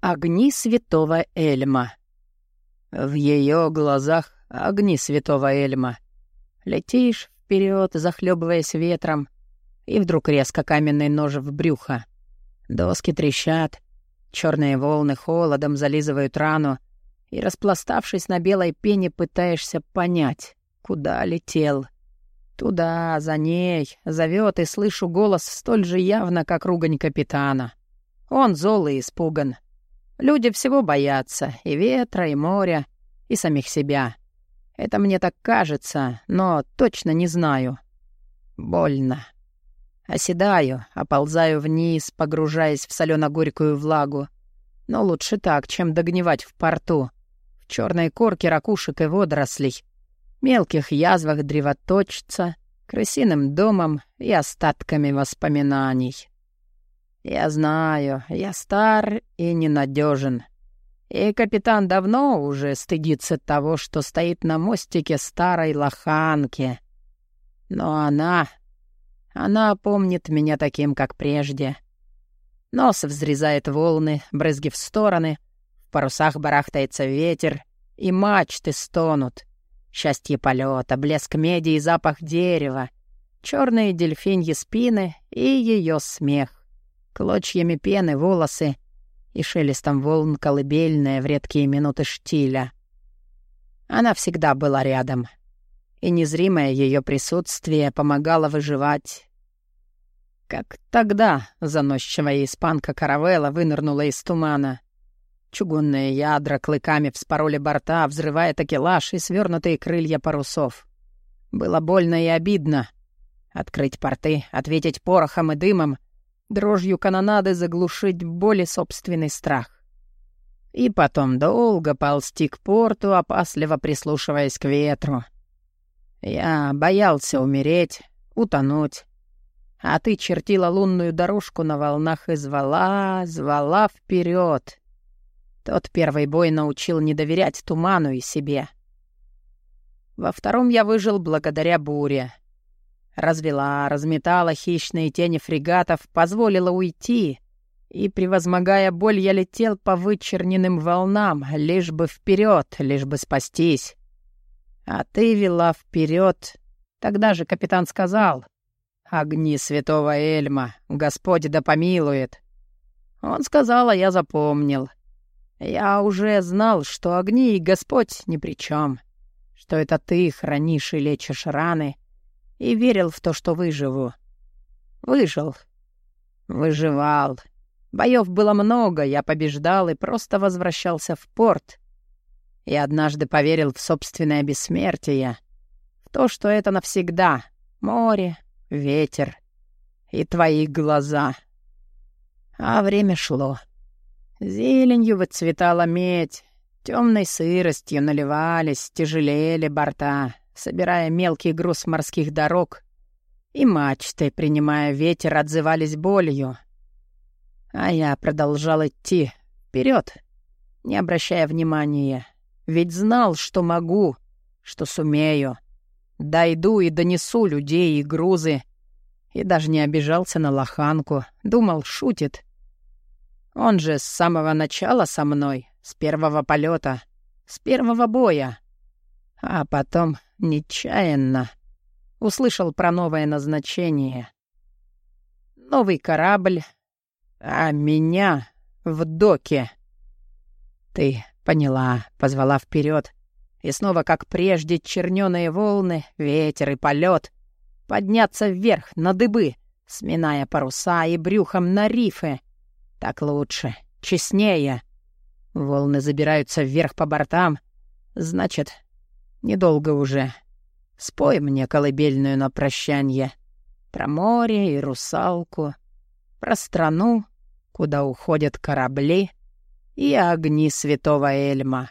Огни святого Эльма. В ее глазах огни святого Эльма. Летишь вперед, захлебываясь ветром, и вдруг резко каменный нож в брюхо. Доски трещат, черные волны холодом зализывают рану, и, распластавшись на белой пене, пытаешься понять, куда летел. Туда, за ней, зовет и слышу голос столь же явно, как ругань капитана. Он зол и испуган. Люди всего боятся, и ветра, и моря, и самих себя. Это мне так кажется, но точно не знаю. Больно. Оседаю, оползаю вниз, погружаясь в солено-горькую влагу. Но лучше так, чем догнивать в порту. В черной корке ракушек и водорослей. Мелких язвах древоточца, крысиным домом и остатками воспоминаний. Я знаю, я стар и ненадежен. И капитан давно уже стыдится того, что стоит на мостике старой лоханки. Но она... Она помнит меня таким, как прежде. Нос взрезает волны, брызги в стороны, в парусах барахтается ветер, и мачты стонут. Счастье полета, блеск меди и запах дерева, черные дельфиньи спины и ее смех клочьями пены волосы и шелестом волн колыбельная в редкие минуты штиля. Она всегда была рядом, и незримое ее присутствие помогало выживать. Как тогда заносчивая испанка Каравелла вынырнула из тумана. Чугунные ядра клыками вспороли борта, взрывая такелаж и свернутые крылья парусов. Было больно и обидно. Открыть порты, ответить порохом и дымом, дрожью канонады заглушить боль собственный страх. И потом долго ползти к порту, опасливо прислушиваясь к ветру. Я боялся умереть, утонуть. А ты чертила лунную дорожку на волнах и звала, звала вперед. Тот первый бой научил не доверять туману и себе. Во втором я выжил благодаря буре. Развела, разметала хищные тени фрегатов, позволила уйти. И, превозмогая боль, я летел по вычерненным волнам, лишь бы вперед, лишь бы спастись. А ты вела вперед. Тогда же капитан сказал, «Огни святого Эльма, Господь да помилует». Он сказал, а я запомнил. Я уже знал, что огни и Господь ни при чем, что это ты хранишь и лечишь раны — и верил в то, что выживу. Выжил. Выживал. Боев было много, я побеждал и просто возвращался в порт. И однажды поверил в собственное бессмертие, в то, что это навсегда. Море, ветер и твои глаза. А время шло. Зеленью выцветала медь, темной сыростью наливались, тяжелели борта, собирая мелкий груз морских дорог, и мачты, принимая ветер, отзывались болью. А я продолжал идти вперед, не обращая внимания, ведь знал, что могу, что сумею. Дойду и донесу людей и грузы, и даже не обижался на лоханку, думал, шутит. Он же с самого начала со мной, с первого полета, с первого боя. А потом нечаянно услышал про новое назначение. Новый корабль, а меня в доке. Ты поняла, позвала вперед, и снова, как прежде, чернёные волны, ветер и полет, подняться вверх на дыбы, сминая паруса и брюхом на рифы. Так лучше, честнее. Волны забираются вверх по бортам, значит, Недолго уже. Спой мне колыбельную на прощанье. Про море и русалку, про страну, куда уходят корабли и огни святого Эльма.